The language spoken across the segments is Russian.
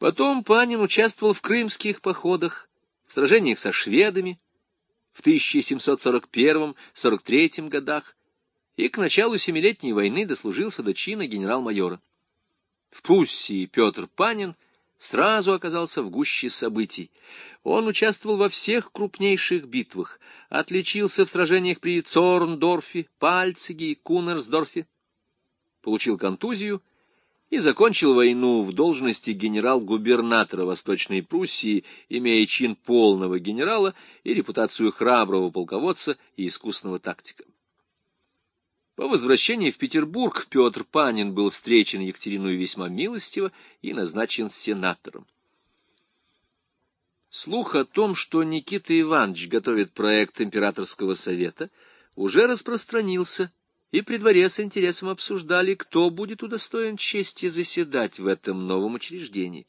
Потом Панин участвовал в крымских походах, в сражениях со шведами в 1741-43 годах и к началу Семилетней войны дослужился до чина генерал-майора. В Пруссии Петр Панин сразу оказался в гуще событий. Он участвовал во всех крупнейших битвах, отличился в сражениях при Цорндорфе, Пальциге и Кунерсдорфе, получил контузию и закончил войну в должности генерал-губернатора Восточной Пруссии, имея чин полного генерала и репутацию храброго полководца и искусного тактика. По возвращении в Петербург Петр Панин был встречен Екатериной весьма милостиво и назначен сенатором. Слух о том, что Никита Иванович готовит проект императорского совета, уже распространился, и при дворе с интересом обсуждали, кто будет удостоен чести заседать в этом новом учреждении.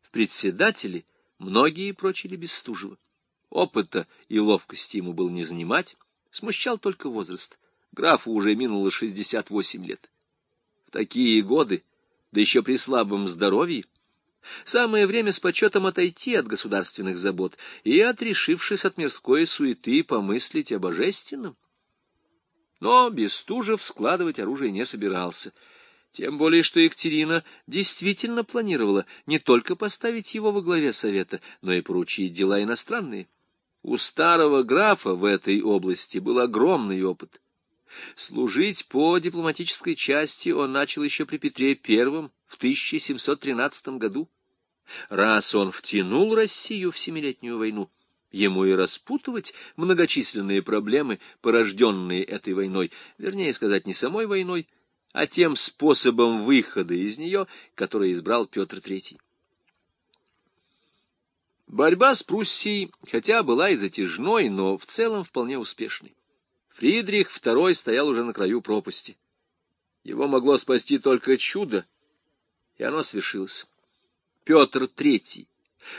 В председатели многие прочили Бестужева. Опыта и ловкости ему было не занимать, смущал только возраст. Графу уже минуло 68 лет. В такие годы, да еще при слабом здоровье, самое время с почетом отойти от государственных забот и, отрешившись от мирской суеты, помыслить о божественном. Но Бестужев складывать оружие не собирался, тем более что Екатерина действительно планировала не только поставить его во главе совета, но и поручить дела иностранные. У старого графа в этой области был огромный опыт. Служить по дипломатической части он начал еще при Петре I в 1713 году. Раз он втянул Россию в Семилетнюю войну, ему и распутывать многочисленные проблемы, порожденные этой войной, вернее сказать, не самой войной, а тем способом выхода из нее, который избрал Петр III. Борьба с Пруссией, хотя была и затяжной, но в целом вполне успешной. Фридрих II стоял уже на краю пропасти. Его могло спасти только чудо, и оно свершилось. Петр III,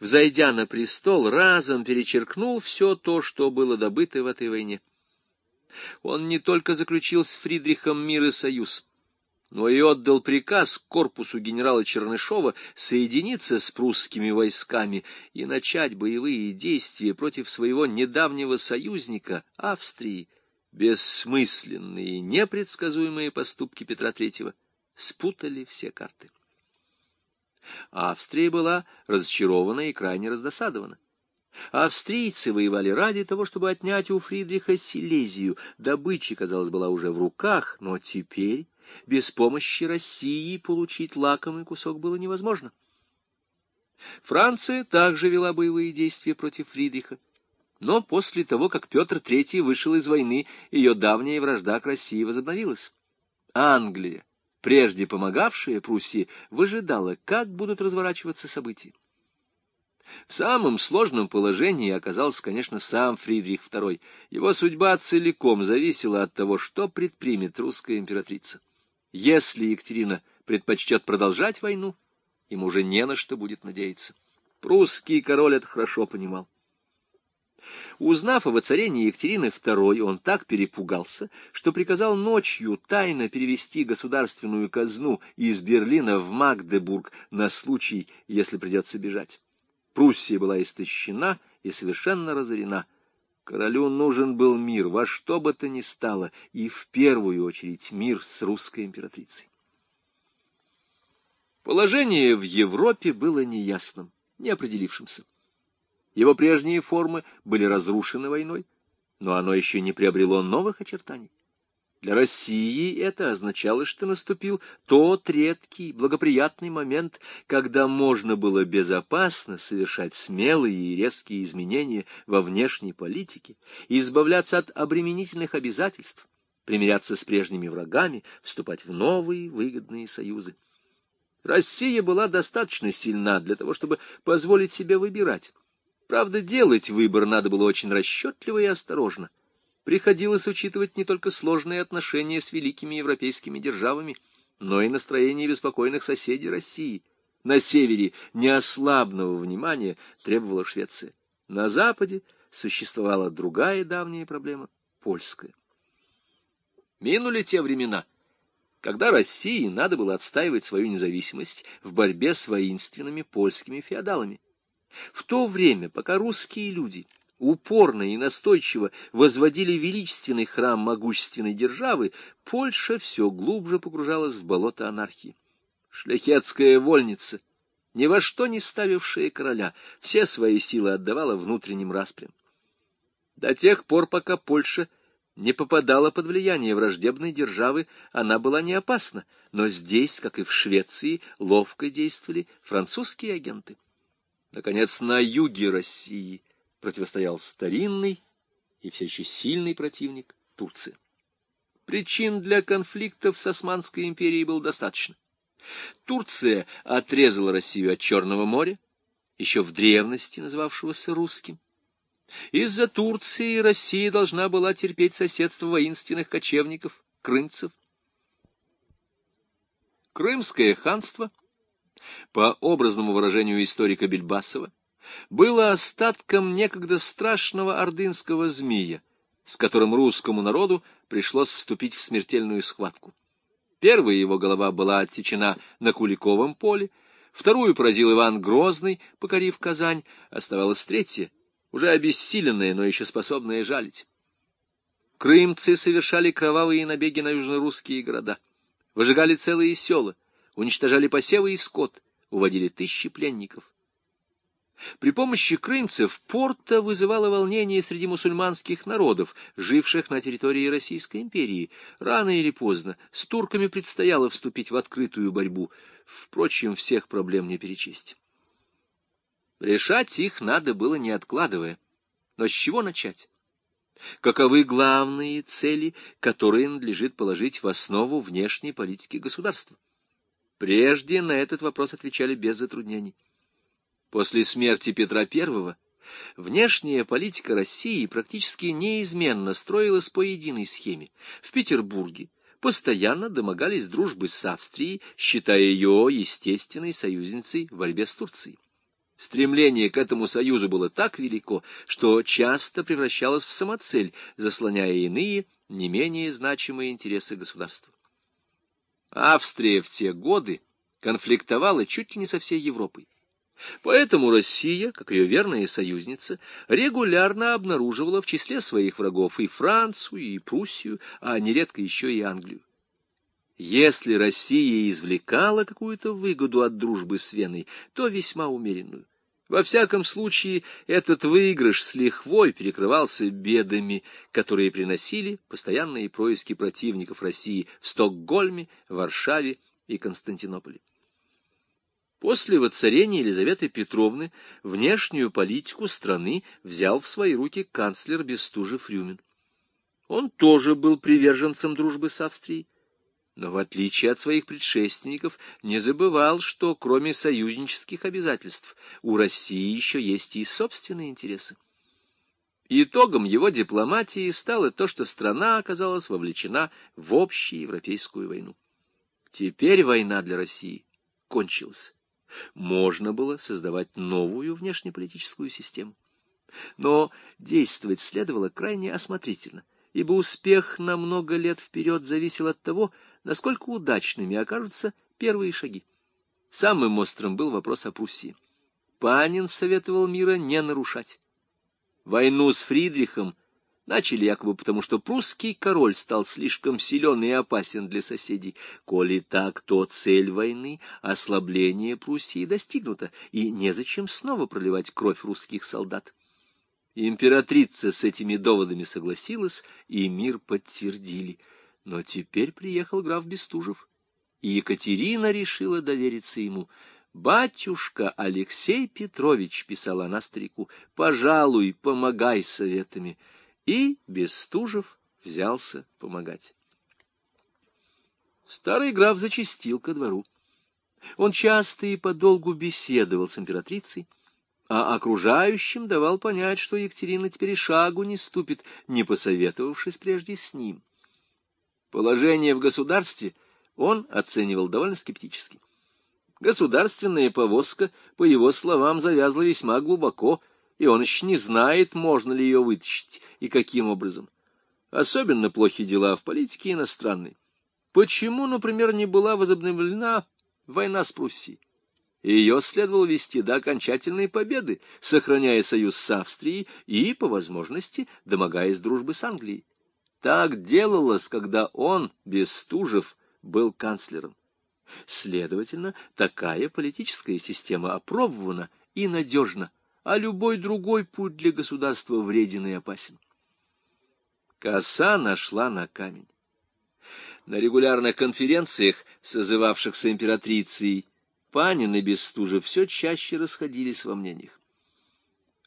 взойдя на престол, разом перечеркнул все то, что было добыто в этой войне. Он не только заключил с Фридрихом мир и союз, но и отдал приказ корпусу генерала Чернышова соединиться с прусскими войсками и начать боевые действия против своего недавнего союзника Австрии, бессмысленные непредсказуемые поступки Петра III спутали все карты. Австрия была разочарована и крайне раздосадована. Австрийцы воевали ради того, чтобы отнять у Фридриха Силезию. Добыча, казалось, была уже в руках, но теперь без помощи России получить лакомый кусок было невозможно. Франция также вела боевые действия против Фридриха. Но после того, как Петр III вышел из войны, ее давняя вражда к России возобновилась. Англия, прежде помогавшая Пруссии, выжидала, как будут разворачиваться события. В самом сложном положении оказался, конечно, сам Фридрих II. Его судьба целиком зависела от того, что предпримет русская императрица. Если Екатерина предпочтет продолжать войну, ему уже не на что будет надеяться. Прусский король это хорошо понимал. Узнав о воцарении Екатерины II, он так перепугался, что приказал ночью тайно перевести государственную казну из Берлина в Магдебург на случай, если придется бежать. Пруссия была истощена и совершенно разорена. Королю нужен был мир во что бы то ни стало, и в первую очередь мир с русской императрицей. Положение в Европе было неясным, неопределившимся. Его прежние формы были разрушены войной, но оно еще не приобрело новых очертаний. Для России это означало, что наступил тот редкий, благоприятный момент, когда можно было безопасно совершать смелые и резкие изменения во внешней политике, избавляться от обременительных обязательств, примиряться с прежними врагами, вступать в новые выгодные союзы. Россия была достаточно сильна для того, чтобы позволить себе выбирать. Правда, делать выбор надо было очень расчетливо и осторожно. Приходилось учитывать не только сложные отношения с великими европейскими державами, но и настроение беспокойных соседей России. На севере неослабного внимания требовала Швеция. На западе существовала другая давняя проблема — польская. Минули те времена — когда России надо было отстаивать свою независимость в борьбе с воинственными польскими феодалами. В то время, пока русские люди упорно и настойчиво возводили величественный храм могущественной державы, Польша все глубже погружалась в болото анархии. Шляхетская вольница, ни во что не ставившая короля, все свои силы отдавала внутренним распрям. До тех пор, пока Польша не попадала под влияние враждебной державы, она была не опасна, но здесь, как и в Швеции, ловко действовали французские агенты. Наконец, на юге России противостоял старинный и все еще сильный противник Турция. Причин для конфликтов с Османской империей было достаточно. Турция отрезала Россию от Черного моря, еще в древности называвшегося русским. Из-за Турции Россия должна была терпеть соседство воинственных кочевников, крымцев. Крымское ханство, по образному выражению историка Бельбасова, было остатком некогда страшного ордынского змея, с которым русскому народу пришлось вступить в смертельную схватку. Первая его голова была отсечена на Куликовом поле, вторую поразил Иван Грозный, покорив Казань, оставалась третья — уже обессиленные, но еще способные жалить. Крымцы совершали кровавые набеги на южнорусские города, выжигали целые села, уничтожали посевы и скот, уводили тысячи пленников. При помощи крымцев порта вызывала волнение среди мусульманских народов, живших на территории Российской империи. Рано или поздно с турками предстояло вступить в открытую борьбу. Впрочем, всех проблем не перечесть. Решать их надо было не откладывая. Но с чего начать? Каковы главные цели, которые надлежит положить в основу внешней политики государства? Прежде на этот вопрос отвечали без затруднений. После смерти Петра I внешняя политика России практически неизменно строилась по единой схеме. В Петербурге постоянно домогались дружбы с Австрией, считая ее естественной союзницей в борьбе с Турцией. Стремление к этому союзу было так велико, что часто превращалось в самоцель, заслоняя иные, не менее значимые интересы государства. Австрия в те годы конфликтовала чуть ли не со всей Европой. Поэтому Россия, как ее верная союзница, регулярно обнаруживала в числе своих врагов и Францию, и Пруссию, а нередко еще и Англию. Если Россия извлекала какую-то выгоду от дружбы с Веной, то весьма умеренную. Во всяком случае, этот выигрыш с лихвой перекрывался бедами, которые приносили постоянные происки противников России в Стокгольме, Варшаве и Константинополе. После воцарения Елизаветы Петровны внешнюю политику страны взял в свои руки канцлер Бестужев-Рюмин. Он тоже был приверженцем дружбы с Австрией но в отличие от своих предшественников не забывал, что кроме союзнических обязательств у России еще есть и собственные интересы. Итогом его дипломатии стало то, что страна оказалась вовлечена в общую европейскую войну. Теперь война для России кончилась. Можно было создавать новую внешнеполитическую систему. Но действовать следовало крайне осмотрительно, ибо успех на много лет вперед зависел от того, насколько удачными окажутся первые шаги. Самым острым был вопрос о Пруссии. Панин советовал мира не нарушать. Войну с Фридрихом начали якобы потому, что прусский король стал слишком силен и опасен для соседей. Коли так, то цель войны — ослабление Пруссии достигнута, и незачем снова проливать кровь русских солдат. Императрица с этими доводами согласилась, и мир подтвердили — но теперь приехал граф Бестужев, и Екатерина решила довериться ему. «Батюшка Алексей Петрович», — писала она старику, — «пожалуй, помогай советами». И Бестужев взялся помогать. Старый граф зачастил ко двору. Он часто и подолгу беседовал с императрицей, а окружающим давал понять, что Екатерина теперь и шагу не ступит, не посоветовавшись прежде с ним. Положение в государстве он оценивал довольно скептически. Государственная повозка, по его словам, завязла весьма глубоко, и он еще не знает, можно ли ее вытащить и каким образом. Особенно плохи дела в политике иностранной. Почему, например, не была возобновлена война с Пруссией? Ее следовало вести до окончательной победы, сохраняя союз с Австрией и, по возможности, домогаясь дружбы с Англией. Так делалось, когда он, Бестужев, был канцлером. Следовательно, такая политическая система опробована и надежна, а любой другой путь для государства вреден и опасен. Коса нашла на камень. На регулярных конференциях, созывавшихся императрицей, Панин и Бестужев все чаще расходились во мнениях.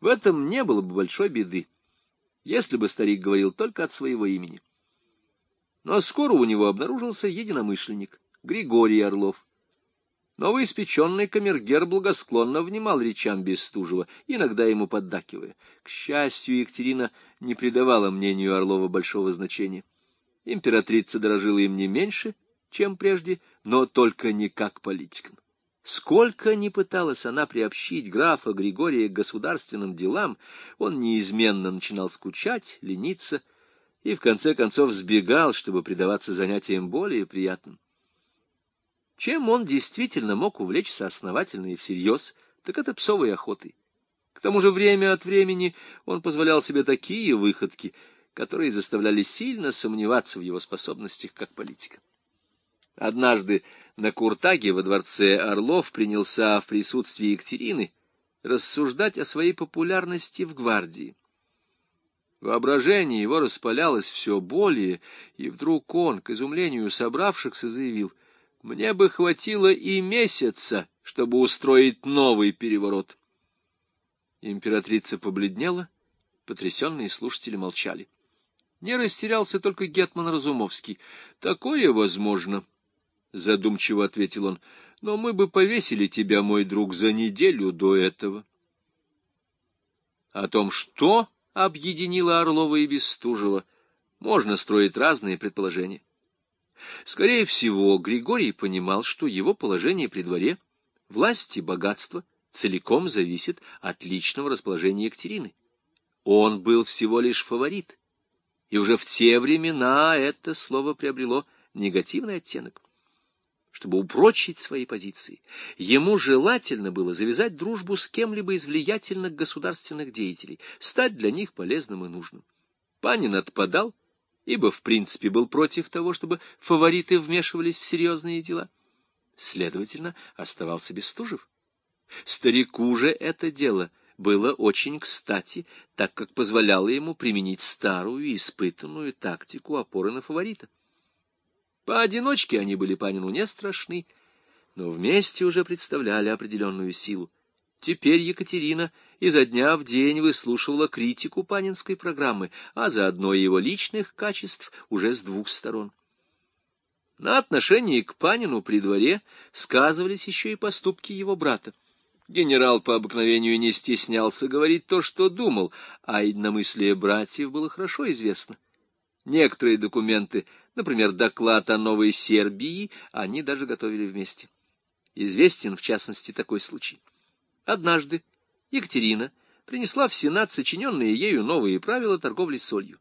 В этом не было бы большой беды, если бы старик говорил только от своего имени. Но скоро у него обнаружился единомышленник Григорий Орлов. Новоиспеченный камергер благосклонно внимал речам Бестужева, иногда ему поддакивая. К счастью, Екатерина не придавала мнению Орлова большого значения. Императрица дорожила им не меньше, чем прежде, но только не как политикам. Сколько ни пыталась она приобщить графа Григория к государственным делам, он неизменно начинал скучать, лениться и, в конце концов, сбегал, чтобы предаваться занятиям более приятным. Чем он действительно мог увлечься основательно и всерьез, так это псовой охотой. К тому же время от времени он позволял себе такие выходки, которые заставляли сильно сомневаться в его способностях как политика. Однажды на Куртаге во дворце Орлов принялся в присутствии Екатерины рассуждать о своей популярности в гвардии. Воображение его распалялось все более, и вдруг он, к изумлению собравшихся, заявил — мне бы хватило и месяца, чтобы устроить новый переворот. Императрица побледнела, потрясенные слушатели молчали. Не растерялся только Гетман Разумовский. «Такое возможно», — задумчиво ответил он, — «но мы бы повесили тебя, мой друг, за неделю до этого». О том, что объединило Орлова и Бестужева, можно строить разные предположения. Скорее всего, Григорий понимал, что его положение при дворе, власть и богатство целиком зависит от личного расположения Екатерины. Он был всего лишь фаворит, и уже в те времена это слово приобрело негативный оттенок. Чтобы упрочить свои позиции, ему желательно было завязать дружбу с кем-либо из влиятельных государственных деятелей, стать для них полезным и нужным. Панин отпадал, ибо в принципе был против того, чтобы фавориты вмешивались в серьезные дела. Следовательно, оставался Бестужев. Старику же это дело было очень кстати, так как позволяло ему применить старую испытанную тактику опоры на фаворита. Поодиночке они были Панину не страшны, но вместе уже представляли определенную силу. Теперь Екатерина изо дня в день выслушивала критику панинской программы, а заодно и его личных качеств уже с двух сторон. На отношении к Панину при дворе сказывались еще и поступки его брата. Генерал по обыкновению не стеснялся говорить то, что думал, а иномыслие братьев было хорошо известно. Некоторые документы, например, доклад о Новой Сербии, они даже готовили вместе. Известен, в частности, такой случай. Однажды Екатерина принесла в Сенат сочиненные ею новые правила торговли солью.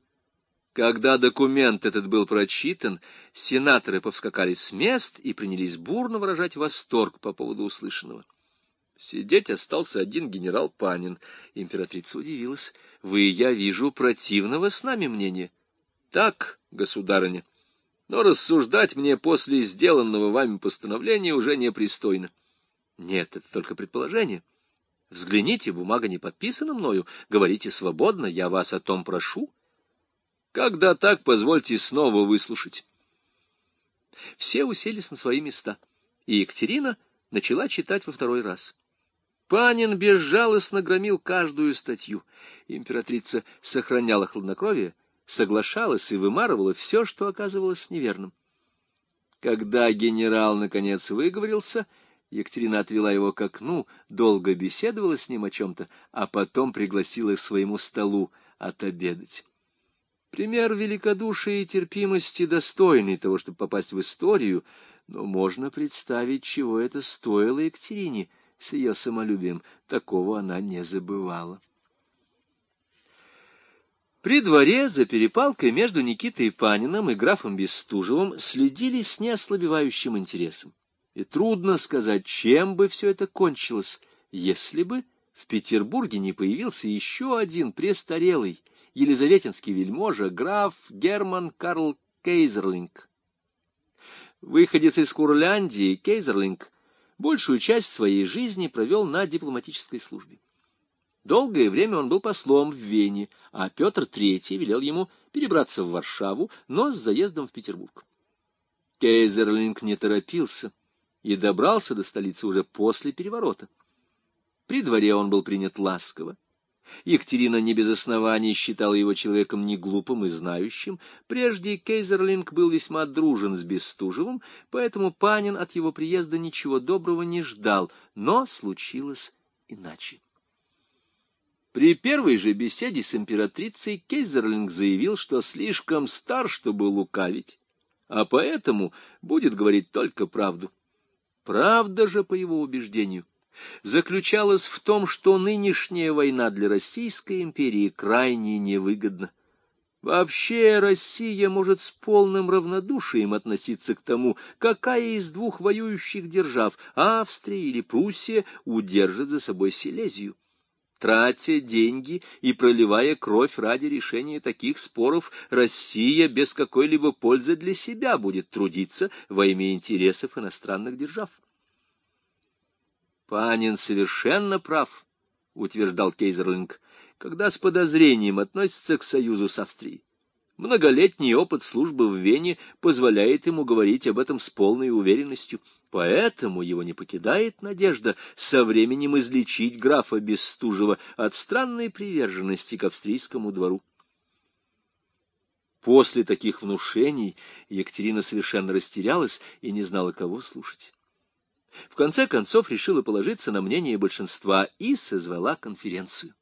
Когда документ этот был прочитан, сенаторы повскакали с мест и принялись бурно выражать восторг по поводу услышанного. Сидеть остался один генерал Панин. Императрица удивилась. — Вы, я вижу, противного с нами мнения. — Так, государыня, но рассуждать мне после сделанного вами постановления уже непристойно. — Нет, это только предположение. — Взгляните, бумага не подписана мною, говорите свободно, я вас о том прошу. Когда так, позвольте снова выслушать. Все уселись на свои места, и Екатерина начала читать во второй раз. Панин безжалостно громил каждую статью. Императрица сохраняла хладнокровие, соглашалась и вымарывала все, что оказывалось неверным. Когда генерал, наконец, выговорился, — Екатерина отвела его к окну, долго беседовала с ним о чем-то, а потом пригласила к своему столу отобедать. Пример великодушия и терпимости достойный того, чтобы попасть в историю, но можно представить, чего это стоило Екатерине с ее самолюбием. Такого она не забывала. При дворе за перепалкой между Никитой Паниным и графом Бестужевым следили с неослабевающим интересом. И трудно сказать, чем бы все это кончилось, если бы в Петербурге не появился еще один престарелый елизаветинский вельможа, граф Герман Карл Кейзерлинг. Выходец из Курляндии, Кейзерлинг большую часть своей жизни провел на дипломатической службе. Долгое время он был послом в Вене, а Петр III велел ему перебраться в Варшаву, но с заездом в Петербург. Кейзерлинг не торопился и добрался до столицы уже после переворота. При дворе он был принят ласково. Екатерина не без оснований считала его человеком неглупым и знающим. Прежде Кейзерлинг был весьма дружен с Бестужевым, поэтому Панин от его приезда ничего доброго не ждал, но случилось иначе. При первой же беседе с императрицей Кейзерлинг заявил, что слишком стар, чтобы лукавить, а поэтому будет говорить только правду. Правда же, по его убеждению, заключалась в том, что нынешняя война для Российской империи крайне невыгодна. Вообще Россия может с полным равнодушием относиться к тому, какая из двух воюющих держав, Австрия или Пруссия, удержит за собой Силезию тратя деньги и проливая кровь ради решения таких споров, Россия без какой-либо пользы для себя будет трудиться во имя интересов иностранных держав. Панин совершенно прав, утверждал Кейзерлинг, когда с подозрением относится к союзу с Австрией. Многолетний опыт службы в Вене позволяет ему говорить об этом с полной уверенностью, поэтому его не покидает надежда со временем излечить графа Бестужева от странной приверженности к австрийскому двору. После таких внушений Екатерина совершенно растерялась и не знала, кого слушать. В конце концов решила положиться на мнение большинства и созвала конференцию.